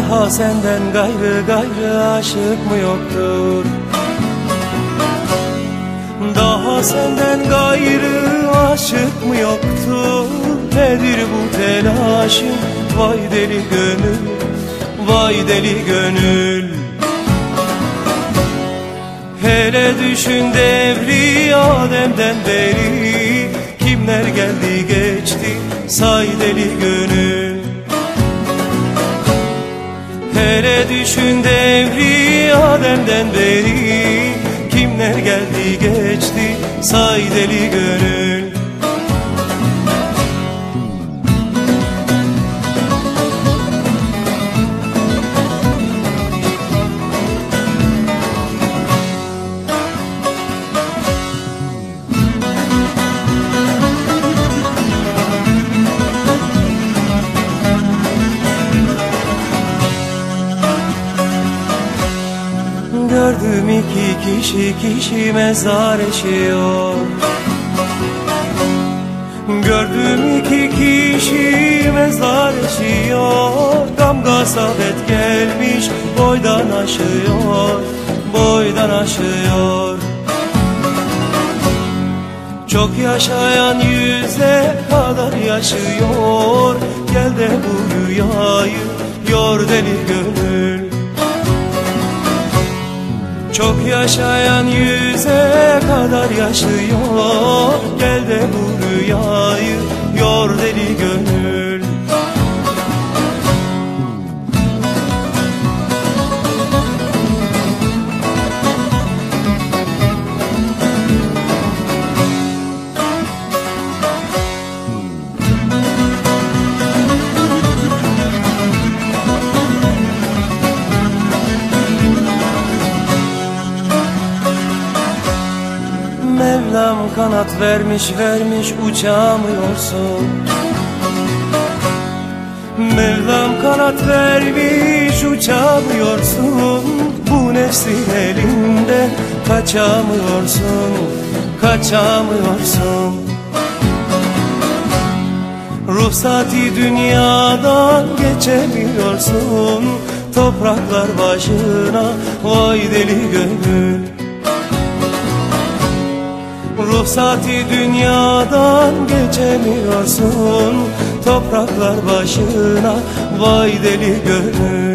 Daha senden gayrı gayrı aşık mı yoktur? Daha senden gayrı aşık mı yoktur? Nedir bu telaşın? Vay deli gönül Vay deli gönül. Hele düşün devri Adem'den beri. Kimler geldi geçti? Say deli gönül Hele düşün devri Adem'den beri. Kimler geldi geçti? Say deli gönül Gördüm iki kişi kişi mezar eşiyor. Gördüm iki kişi mezar eşiyor. Gam gasabet gelmiş boydan aşıyor Boydan aşıyor. Çok yaşayan yüze kadar yaşıyor. Gel de bu rüyayı yor deli gönül çok yaşayan yüze kadar yaşıyor. Gel de bu rüyayı yor deli gönül kanat vermiş vermiş uçamıyorsun Mevlam kanat vermiş uçamıyorsun Bu nefsin elinde kaçamıyorsun Kaçamıyorsun Ruhsati dünyadan geçemiyorsun. Topraklar başına vay deli gönül Ruhsati dünyadan geçemiyorsun. Topraklar başına vay deli gönül